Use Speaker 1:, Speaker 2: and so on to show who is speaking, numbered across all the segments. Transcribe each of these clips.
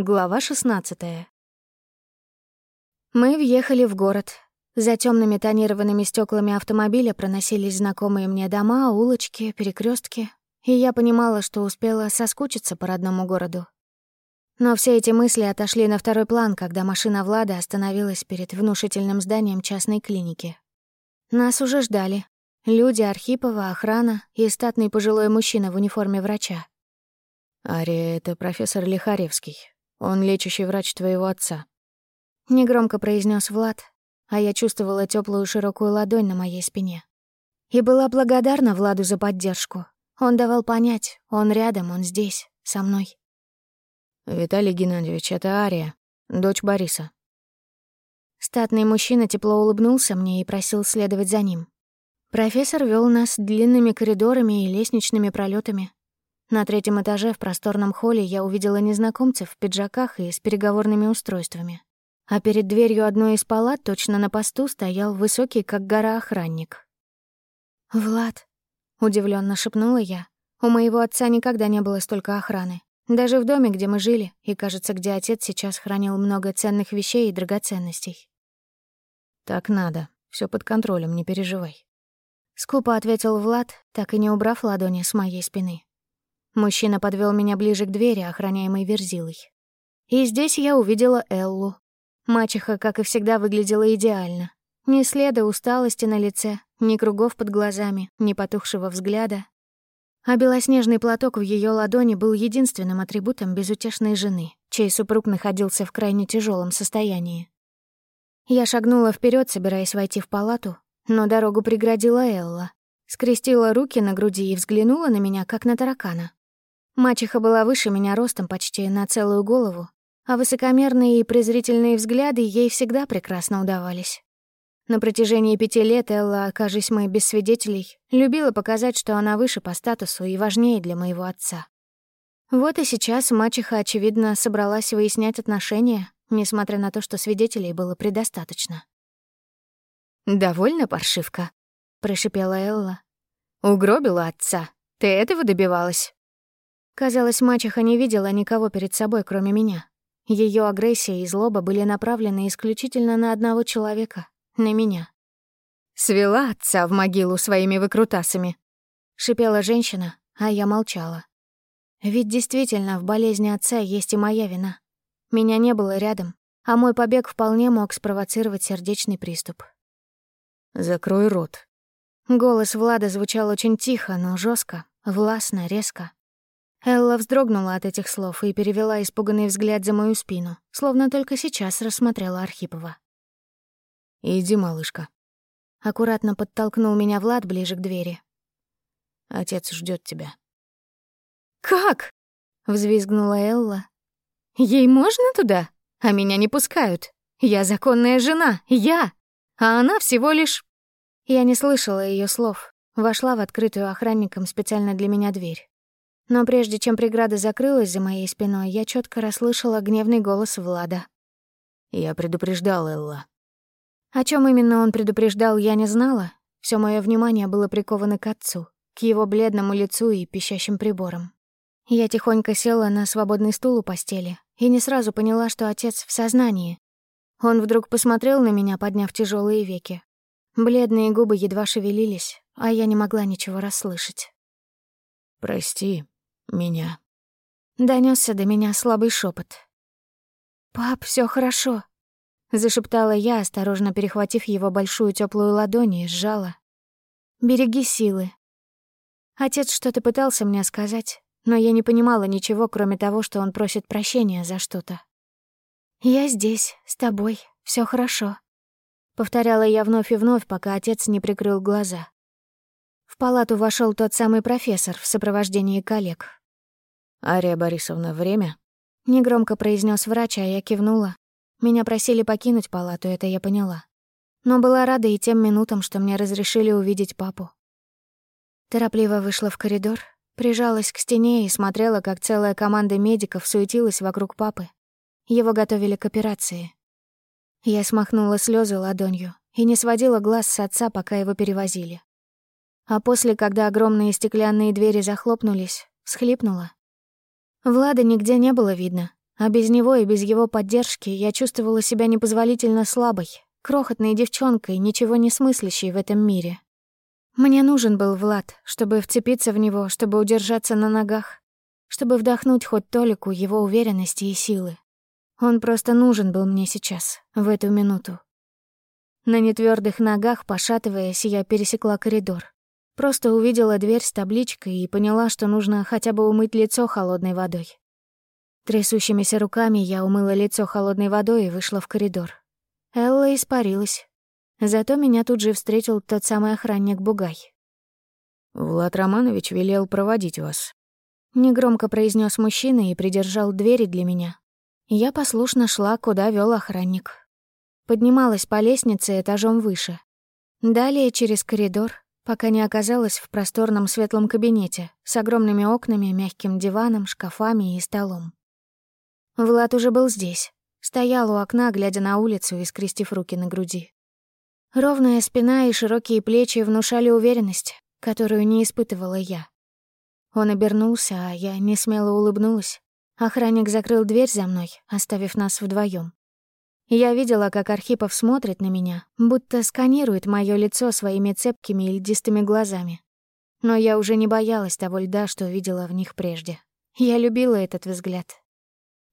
Speaker 1: Глава 16 Мы въехали в город. За темными тонированными стеклами автомобиля проносились знакомые мне дома, улочки, перекрестки, и я понимала, что успела соскучиться по родному городу. Но все эти мысли отошли на второй план, когда машина Влада остановилась перед внушительным зданием частной клиники. Нас уже ждали. Люди Архипова, охрана и статный пожилой мужчина в униформе врача.
Speaker 2: «Ария, это профессор Лихаревский. Он лечащий врач твоего отца.
Speaker 1: Негромко произнес Влад, а я чувствовала теплую широкую ладонь на моей спине. И была благодарна Владу за поддержку. Он давал понять, он рядом, он здесь, со мной.
Speaker 2: «Виталий Геннадьевич, это Ария, дочь Бориса».
Speaker 1: Статный мужчина тепло улыбнулся мне и просил следовать за ним. Профессор вел нас длинными коридорами и лестничными пролетами, на третьем этаже в просторном холле я увидела незнакомцев в пиджаках и с переговорными устройствами. А перед дверью одной из палат точно на посту стоял высокий, как гора, охранник. «Влад», — удивленно шепнула я, — «у моего отца никогда не было столько охраны. Даже в доме, где мы жили, и, кажется, где отец сейчас хранил много ценных вещей и драгоценностей».
Speaker 2: «Так надо. все под контролем, не переживай».
Speaker 1: Скупо ответил Влад, так и не убрав ладони с моей спины. Мужчина подвел меня ближе к двери, охраняемой Верзилой. И здесь я увидела Эллу. Мачеха, как и всегда, выглядела идеально. Ни следа усталости на лице, ни кругов под глазами, ни потухшего взгляда. А белоснежный платок в ее ладони был единственным атрибутом безутешной жены, чей супруг находился в крайне тяжелом состоянии. Я шагнула вперед, собираясь войти в палату, но дорогу преградила Элла. Скрестила руки на груди и взглянула на меня, как на таракана. Мачеха была выше меня ростом почти на целую голову, а высокомерные и презрительные взгляды ей всегда прекрасно удавались. На протяжении пяти лет Элла, окажись мы без свидетелей, любила показать, что она выше по статусу и важнее для моего отца. Вот и сейчас мачеха, очевидно, собралась выяснять отношения, несмотря на то, что свидетелей было предостаточно.
Speaker 3: «Довольно, паршивка?» — прошипела Элла. «Угробила отца. Ты этого добивалась?»
Speaker 1: Казалось, мачеха не видела никого перед собой, кроме меня. Ее агрессия и злоба были направлены исключительно на одного человека — на меня.
Speaker 3: «Свела отца в могилу своими выкрутасами», — шипела женщина, а я молчала.
Speaker 1: Ведь действительно в болезни отца есть и моя вина. Меня не было рядом, а мой побег вполне мог спровоцировать сердечный приступ.
Speaker 2: «Закрой рот».
Speaker 1: Голос Влада звучал очень тихо, но жестко, властно, резко. Элла вздрогнула от этих слов и перевела испуганный взгляд за мою спину, словно только сейчас рассмотрела Архипова.
Speaker 2: «Иди, малышка».
Speaker 1: Аккуратно подтолкнул меня Влад ближе к двери.
Speaker 2: «Отец ждет тебя».
Speaker 3: «Как?» — взвизгнула Элла. «Ей можно туда? А меня не пускают. Я законная жена, я! А она всего лишь...»
Speaker 1: Я не слышала ее слов, вошла в открытую охранником специально для меня дверь. Но прежде чем преграда закрылась за моей спиной, я четко расслышала гневный голос Влада.
Speaker 2: «Я предупреждал Элла».
Speaker 1: О чем именно он предупреждал, я не знала. Все мое внимание было приковано к отцу, к его бледному лицу и пищащим приборам. Я тихонько села на свободный стул у постели и не сразу поняла, что отец в сознании. Он вдруг посмотрел на меня, подняв тяжелые веки. Бледные губы едва шевелились, а я не могла ничего расслышать.
Speaker 2: «Прости», меня.
Speaker 1: Донесся до меня слабый шепот. «Пап, все хорошо», — зашептала я, осторожно перехватив его большую теплую ладонь и сжала. «Береги силы». Отец что-то пытался мне сказать, но я не понимала ничего, кроме того, что он просит прощения за что-то. «Я здесь, с тобой, все хорошо», — повторяла я вновь и вновь, пока отец не прикрыл глаза. В палату вошел тот самый профессор в сопровождении коллег.
Speaker 2: «Ария Борисовна, время?»
Speaker 1: Негромко произнес врач, а я кивнула. Меня просили покинуть палату, это я поняла. Но была рада и тем минутам, что мне разрешили увидеть папу. Торопливо вышла в коридор, прижалась к стене и смотрела, как целая команда медиков суетилась вокруг папы. Его готовили к операции. Я смахнула слезы ладонью и не сводила глаз с отца, пока его перевозили. А после, когда огромные стеклянные двери захлопнулись, схлипнула Влада нигде не было видно, А без него и без его поддержки я чувствовала себя непозволительно слабой, крохотной девчонкой, ничего не смыслящей в этом мире. Мне нужен был Влад, чтобы вцепиться в него, чтобы удержаться на ногах, чтобы вдохнуть хоть толику его уверенности и силы. Он просто нужен был мне сейчас, в эту минуту. На нетвёрдых ногах, пошатываясь, я пересекла коридор. Просто увидела дверь с табличкой и поняла, что нужно хотя бы умыть лицо холодной водой. Трясущимися руками я умыла лицо холодной водой и вышла в коридор. Элла испарилась. Зато меня тут же встретил тот самый охранник Бугай.
Speaker 2: «Влад Романович велел проводить вас», —
Speaker 1: негромко произнес мужчина и придержал двери для меня. Я послушно шла, куда вел охранник. Поднималась по лестнице этажом выше. Далее через коридор, пока не оказалась в просторном светлом кабинете с огромными окнами, мягким диваном, шкафами и столом. Влад уже был здесь. Стоял у окна, глядя на улицу и скрестив руки на груди. Ровная спина и широкие плечи внушали уверенность, которую не испытывала я. Он обернулся, а я не смело улыбнулась. Охранник закрыл дверь за мной, оставив нас вдвоем. Я видела, как Архипов смотрит на меня, будто сканирует моё лицо своими цепкими и льдистыми глазами. Но я уже не боялась того льда, что видела в них прежде. Я любила этот взгляд.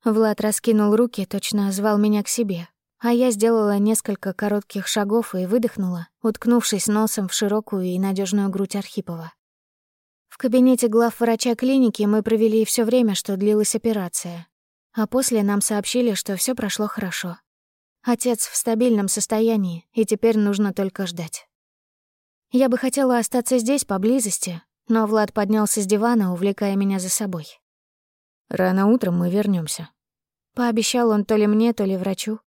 Speaker 1: Влад раскинул руки, точно звал меня к себе, а я сделала несколько коротких шагов и выдохнула, уткнувшись носом в широкую и надежную грудь Архипова. В кабинете глав врача клиники мы провели все время, что длилась операция. А после нам сообщили, что все прошло хорошо. Отец в стабильном состоянии, и теперь нужно только ждать. Я бы хотела остаться здесь, поблизости, но Влад поднялся с дивана, увлекая меня за собой.
Speaker 2: «Рано утром мы вернемся.
Speaker 1: Пообещал он то ли мне, то ли врачу.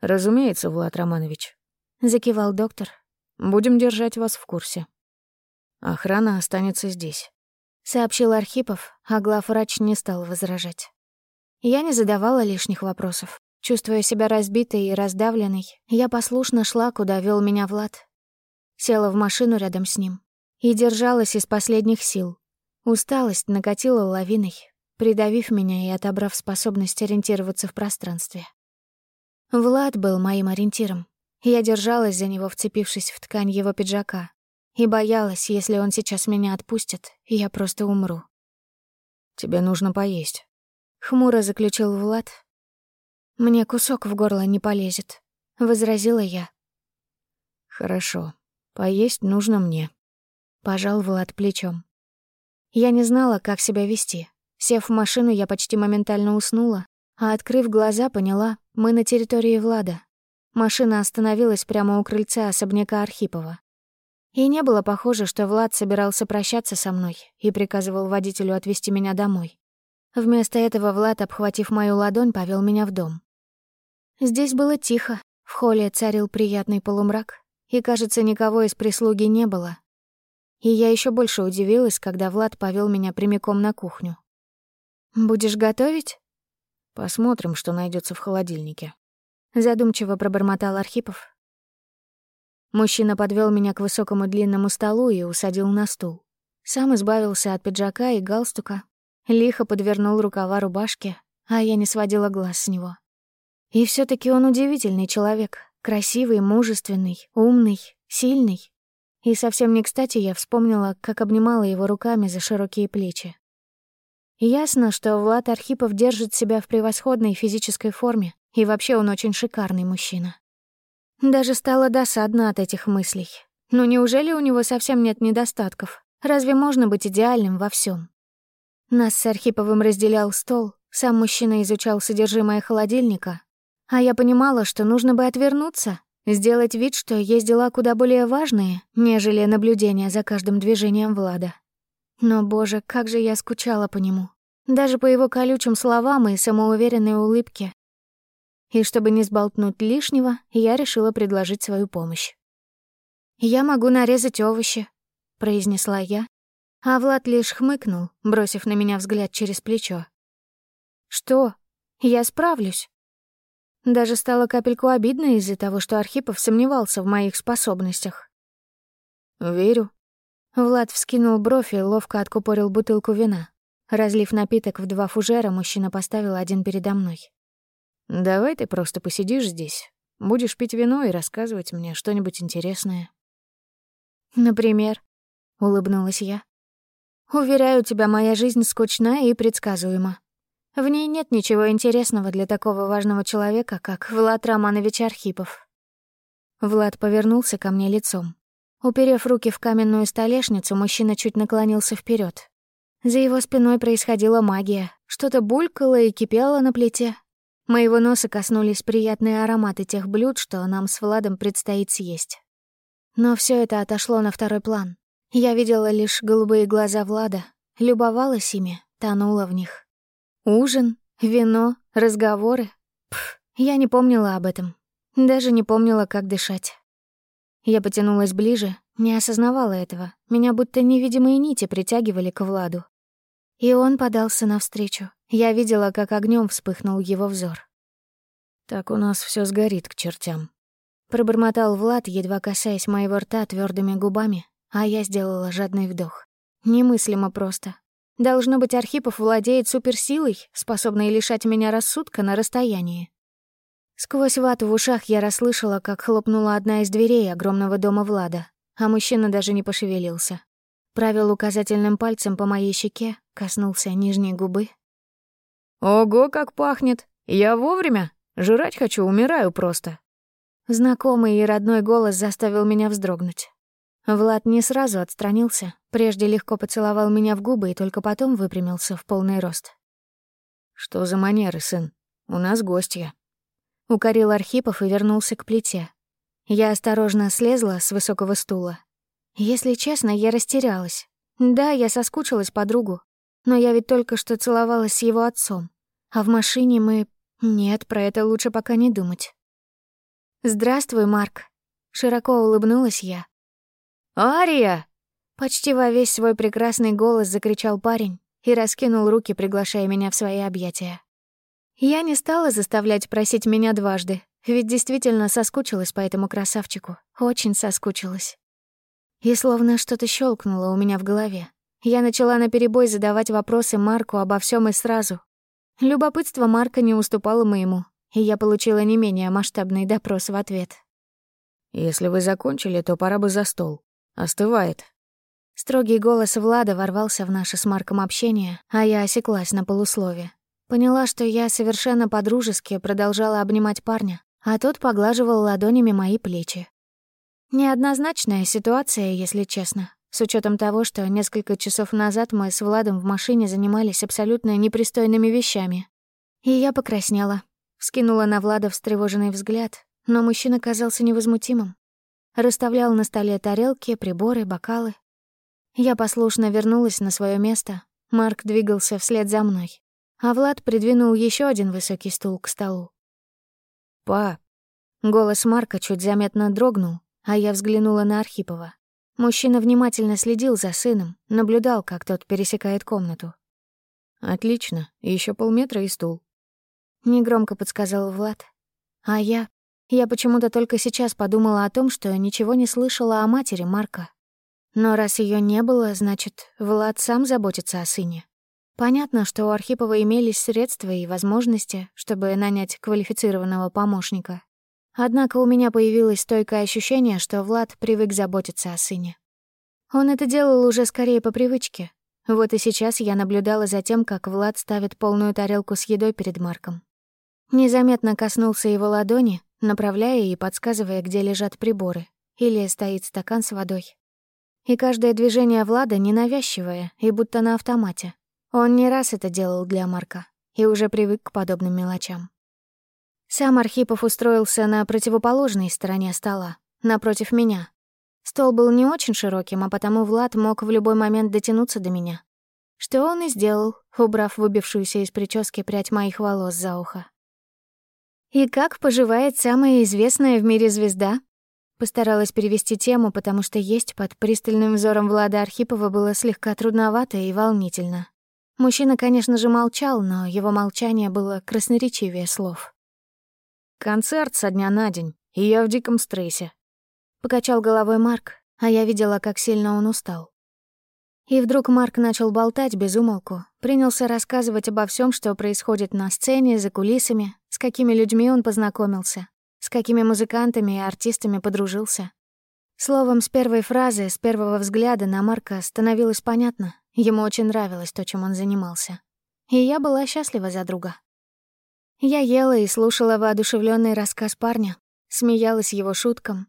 Speaker 2: «Разумеется, Влад Романович», —
Speaker 1: закивал доктор.
Speaker 2: «Будем держать вас в курсе. Охрана останется здесь», —
Speaker 1: сообщил Архипов, а главврач не стал возражать. Я не задавала лишних вопросов. Чувствуя себя разбитой и раздавленной, я послушно шла, куда вел меня Влад. Села в машину рядом с ним и держалась из последних сил. Усталость накатила лавиной, придавив меня и отобрав способность ориентироваться в пространстве. Влад был моим ориентиром. Я держалась за него, вцепившись в ткань его пиджака, и боялась, если он сейчас меня отпустит, я просто умру.
Speaker 2: «Тебе нужно поесть», —
Speaker 1: хмуро заключил Влад, «Мне кусок в горло не полезет», — возразила я.
Speaker 2: «Хорошо. Поесть нужно мне», — пожал Влад плечом.
Speaker 1: Я не знала, как себя вести. Сев в машину, я почти моментально уснула, а, открыв глаза, поняла, мы на территории Влада. Машина остановилась прямо у крыльца особняка Архипова. И не было похоже, что Влад собирался прощаться со мной и приказывал водителю отвезти меня домой. Вместо этого Влад, обхватив мою ладонь, повел меня в дом. Здесь было тихо, в холле царил приятный полумрак, и, кажется, никого из прислуги не было. И я еще больше удивилась, когда Влад повел меня прямиком на кухню. «Будешь готовить?»
Speaker 2: «Посмотрим, что найдется в холодильнике», —
Speaker 1: задумчиво пробормотал Архипов. Мужчина подвел меня к высокому длинному столу и усадил на стул. Сам избавился от пиджака и галстука, лихо подвернул рукава рубашки, а я не сводила глаз с него. И все таки он удивительный человек. Красивый, мужественный, умный, сильный. И совсем не кстати я вспомнила, как обнимала его руками за широкие плечи. Ясно, что Влад Архипов держит себя в превосходной физической форме, и вообще он очень шикарный мужчина. Даже стало досадно от этих мыслей. Ну неужели у него совсем нет недостатков? Разве можно быть идеальным во всем? Нас с Архиповым разделял стол, сам мужчина изучал содержимое холодильника, а я понимала, что нужно бы отвернуться, сделать вид, что есть дела куда более важные, нежели наблюдение за каждым движением Влада. Но, боже, как же я скучала по нему. Даже по его колючим словам и самоуверенной улыбке. И чтобы не сболтнуть лишнего, я решила предложить свою помощь. «Я могу нарезать овощи», — произнесла я, а Влад лишь хмыкнул, бросив на меня взгляд через плечо. «Что? Я справлюсь». Даже стало капельку обидно из-за того, что Архипов сомневался в моих способностях.
Speaker 2: «Верю».
Speaker 1: Влад вскинул бровь и ловко откупорил бутылку вина. Разлив напиток в два фужера, мужчина поставил один передо мной.
Speaker 2: «Давай ты просто посидишь здесь. Будешь пить вино и рассказывать мне что-нибудь интересное».
Speaker 1: «Например?» — улыбнулась я. «Уверяю тебя, моя жизнь скучна и предсказуема. В ней нет ничего интересного для такого важного человека, как Влад Романович Архипов». Влад повернулся ко мне лицом. Уперев руки в каменную столешницу, мужчина чуть наклонился вперед. За его спиной происходила магия. Что-то булькало и кипело на плите. Моего носа коснулись приятные ароматы тех блюд, что нам с Владом предстоит съесть. Но все это отошло на второй план. Я видела лишь голубые глаза Влада, любовалась ими, тонула в них. Ужин, вино, разговоры. Пф, я не помнила об этом. Даже не помнила, как дышать. Я потянулась ближе, не осознавала этого. Меня будто невидимые нити притягивали к Владу. И он подался навстречу. Я видела, как огнем вспыхнул его взор.
Speaker 2: «Так у нас все сгорит к чертям», —
Speaker 1: пробормотал Влад, едва касаясь моего рта твердыми губами, а я сделала жадный вдох. Немыслимо просто. Должно быть, Архипов владеет суперсилой, способной лишать меня рассудка на расстоянии. Сквозь вату в ушах я расслышала, как хлопнула одна из дверей огромного дома Влада, а мужчина даже не пошевелился. Правил указательным пальцем по моей щеке, коснулся нижней губы.
Speaker 2: «Ого, как пахнет! Я вовремя? Жрать хочу, умираю просто!»
Speaker 1: Знакомый и родной голос заставил меня вздрогнуть. Влад не сразу отстранился, прежде легко поцеловал меня в губы и только потом выпрямился в полный рост.
Speaker 2: «Что за манеры, сын? У нас гостья».
Speaker 1: Укорил Архипов и вернулся к плите. Я осторожно слезла с высокого стула, если честно, я растерялась. Да, я соскучилась по другу, но я ведь только что целовалась с его отцом. А в машине мы... Нет, про это лучше пока не думать. «Здравствуй, Марк», — широко улыбнулась я.
Speaker 2: «Ария!»
Speaker 1: — почти во весь свой прекрасный голос закричал парень и раскинул руки, приглашая меня в свои объятия. Я не стала заставлять просить меня дважды, ведь действительно соскучилась по этому красавчику, очень соскучилась. И словно что-то щелкнуло у меня в голове. Я начала наперебой задавать вопросы Марку обо всем и сразу. Любопытство Марка не уступало моему, и я получила не менее масштабный допрос в ответ.
Speaker 2: «Если вы закончили, то пора бы за стол. Остывает».
Speaker 1: Строгий голос Влада ворвался в наше с Марком общение, а я осеклась на полуслове. Поняла, что я совершенно по-дружески продолжала обнимать парня, а тот поглаживал ладонями мои плечи. Неоднозначная ситуация, если честно, с учетом того, что несколько часов назад мы с Владом в машине занимались абсолютно непристойными вещами. И я покраснела, вскинула на Влада встревоженный взгляд, но мужчина казался невозмутимым. Расставлял на столе тарелки, приборы, бокалы. Я послушно вернулась на свое место, Марк двигался вслед за мной, а Влад придвинул еще один высокий стул к столу.
Speaker 2: «Па!»
Speaker 1: Голос Марка чуть заметно дрогнул, а я взглянула на Архипова. Мужчина внимательно следил за сыном, наблюдал, как тот пересекает комнату.
Speaker 2: «Отлично, еще полметра и стул», —
Speaker 1: негромко подсказал Влад. А я... Я почему-то только сейчас подумала о том, что ничего не слышала о матери Марка. Но раз ее не было, значит, Влад сам заботится о сыне. Понятно, что у Архипова имелись средства и возможности, чтобы нанять квалифицированного помощника. Однако у меня появилось стойкое ощущение, что Влад привык заботиться о сыне. Он это делал уже скорее по привычке. Вот и сейчас я наблюдала за тем, как Влад ставит полную тарелку с едой перед Марком. Незаметно коснулся его ладони, направляя и подсказывая, где лежат приборы, или стоит стакан с водой. И каждое движение Влада ненавязчивое и будто на автомате. Он не раз это делал для Марка и уже привык к подобным мелочам. Сам Архипов устроился на противоположной стороне стола, напротив меня. Стол был не очень широким, а потому Влад мог в любой момент дотянуться до меня. Что он и сделал, убрав выбившуюся из прически прядь моих волос за ухо. «И как поживает самая известная в мире звезда?» Постаралась перевести тему, потому что есть под пристальным взором Влада Архипова было слегка трудновато и волнительно. Мужчина, конечно же, молчал, но его молчание было красноречивее слов.
Speaker 2: Концерт со дня на день, и я в диком стрессе.
Speaker 1: Покачал головой Марк, а я видела, как сильно он устал. И вдруг Марк начал болтать без умолку, принялся рассказывать обо всем, что происходит на сцене, за кулисами, с какими людьми он познакомился, с какими музыкантами и артистами подружился. Словом, с первой фразы, с первого взгляда на Марка становилось понятно, ему очень нравилось то, чем он занимался. И я была счастлива за друга. Я ела и слушала воодушевленный рассказ парня, смеялась его шуткам,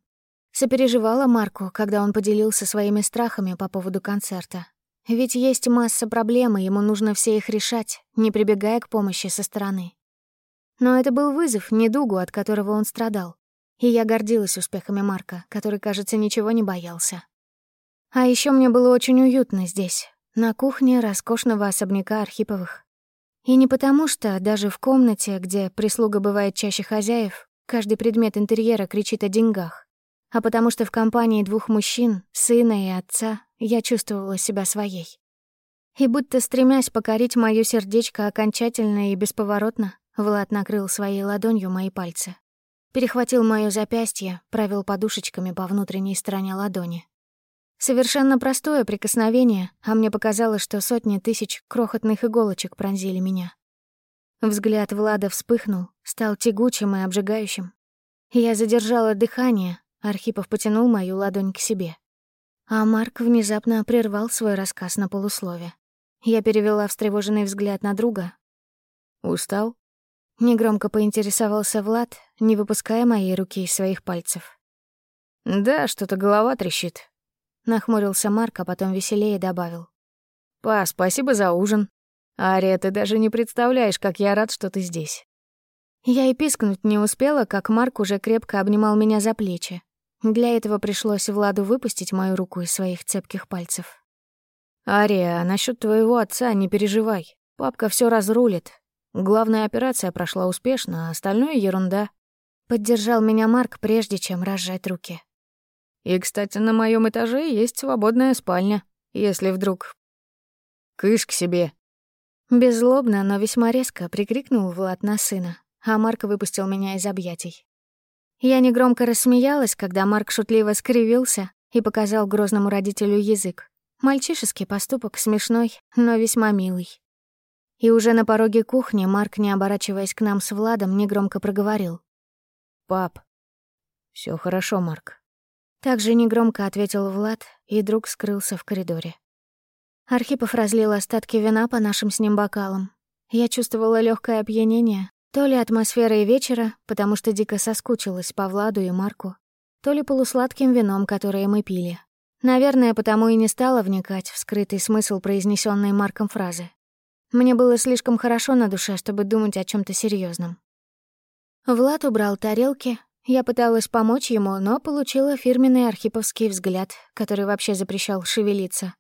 Speaker 1: сопереживала Марку, когда он поделился своими страхами по поводу концерта. Ведь есть масса проблем, и ему нужно все их решать, не прибегая к помощи со стороны. Но это был вызов, недугу, от которого он страдал. И я гордилась успехами Марка, который, кажется, ничего не боялся. А еще мне было очень уютно здесь, на кухне роскошного особняка Архиповых. И не потому, что даже в комнате, где прислуга бывает чаще хозяев, каждый предмет интерьера кричит о деньгах, а потому что в компании двух мужчин, сына и отца, я чувствовала себя своей. И будто стремясь покорить моё сердечко окончательно и бесповоротно, Влад накрыл своей ладонью мои пальцы. Перехватил моё запястье, провел подушечками по внутренней стороне ладони. Совершенно простое прикосновение, а мне показалось, что сотни тысяч крохотных иголочек пронзили меня. Взгляд Влада вспыхнул, стал тягучим и обжигающим. Я задержала дыхание, Архипов потянул мою ладонь к себе. А Марк внезапно прервал свой рассказ на полуслове. Я перевела встревоженный взгляд на друга.
Speaker 2: «Устал?»
Speaker 1: Негромко поинтересовался Влад, не выпуская моей руки из своих пальцев.
Speaker 2: «Да, что-то голова трещит».
Speaker 1: Нахмурился Марк, а потом веселее добавил.
Speaker 2: «Па, спасибо за ужин. Ария, ты даже не представляешь, как я рад, что ты здесь».
Speaker 1: Я и пискнуть не успела, как Марк уже крепко обнимал меня за плечи. Для этого пришлось Владу выпустить мою руку из своих цепких пальцев.
Speaker 2: «Ария, насчет твоего отца не переживай. Папка все разрулит. Главная операция прошла успешно, а остальное — ерунда».
Speaker 1: Поддержал меня Марк, прежде чем разжать руки.
Speaker 2: «И, кстати, на моем этаже есть свободная спальня, если вдруг...» «Кыш к себе!»
Speaker 1: Беззлобно, но весьма резко прикрикнул Влад на сына, а Марк выпустил меня из объятий. Я негромко рассмеялась, когда Марк шутливо скривился и показал грозному родителю язык. Мальчишеский поступок смешной, но весьма милый. И уже на пороге кухни Марк, не оборачиваясь к нам с Владом, негромко проговорил.
Speaker 2: «Пап, все хорошо, Марк».
Speaker 1: Также негромко ответил Влад, и друг скрылся в коридоре. Архипов разлил остатки вина по нашим с ним бокалам. Я чувствовала легкое опьянение, то ли атмосферой вечера, потому что дико соскучилась по Владу и Марку, то ли полусладким вином, которое мы пили. Наверное, потому и не стала вникать в скрытый смысл произнесенной Марком фразы. Мне было слишком хорошо на душе, чтобы думать о чем то серьезном. Влад убрал тарелки. Я пыталась помочь ему, но получила фирменный архиповский взгляд, который вообще запрещал шевелиться.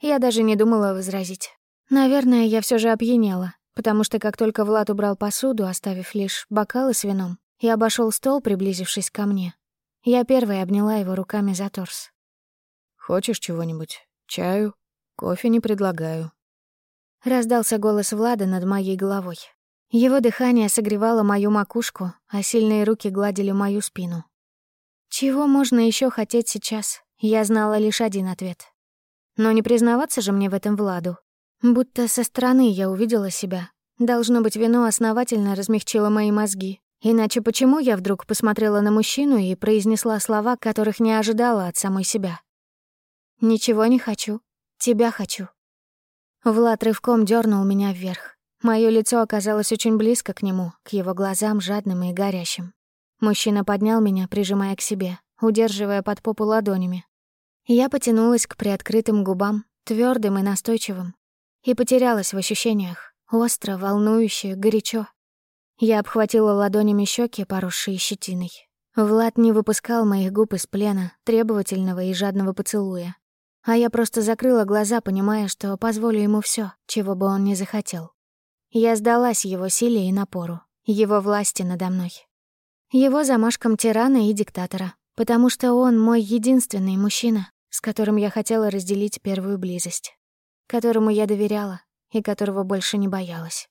Speaker 1: Я даже не думала возразить. Наверное, я все же опьянела, потому что как только Влад убрал посуду, оставив лишь бокалы с вином, и обошел стол, приблизившись ко мне, я первой обняла его руками за торс.
Speaker 2: «Хочешь чего-нибудь? Чаю? Кофе не предлагаю»,
Speaker 1: Раздался голос Влада над моей головой. Его дыхание согревало мою макушку, а сильные руки гладили мою спину. Чего можно еще хотеть сейчас? Я знала лишь один ответ. Но не признаваться же мне в этом Владу. Будто со стороны я увидела себя. Должно быть, вино основательно размягчило мои мозги. Иначе почему я вдруг посмотрела на мужчину и произнесла слова, которых не ожидала от самой себя? «Ничего не хочу. Тебя хочу». Влад рывком дернул меня вверх. Моё лицо оказалось очень близко к нему, к его глазам жадным и горящим. Мужчина поднял меня, прижимая к себе, удерживая под попу ладонями. Я потянулась к приоткрытым губам, твердым и настойчивым, и потерялась в ощущениях, остро, волнующе, горячо. Я обхватила ладонями щеки, поросшие щетиной. Влад не выпускал моих губ из плена, требовательного и жадного поцелуя. А я просто закрыла глаза, понимая, что позволю ему все, чего бы он ни захотел. Я сдалась его силе и напору, его власти надо мной. Его замашкам тирана и диктатора, потому что он мой единственный мужчина, с которым я хотела разделить первую близость, которому я доверяла и которого больше не боялась.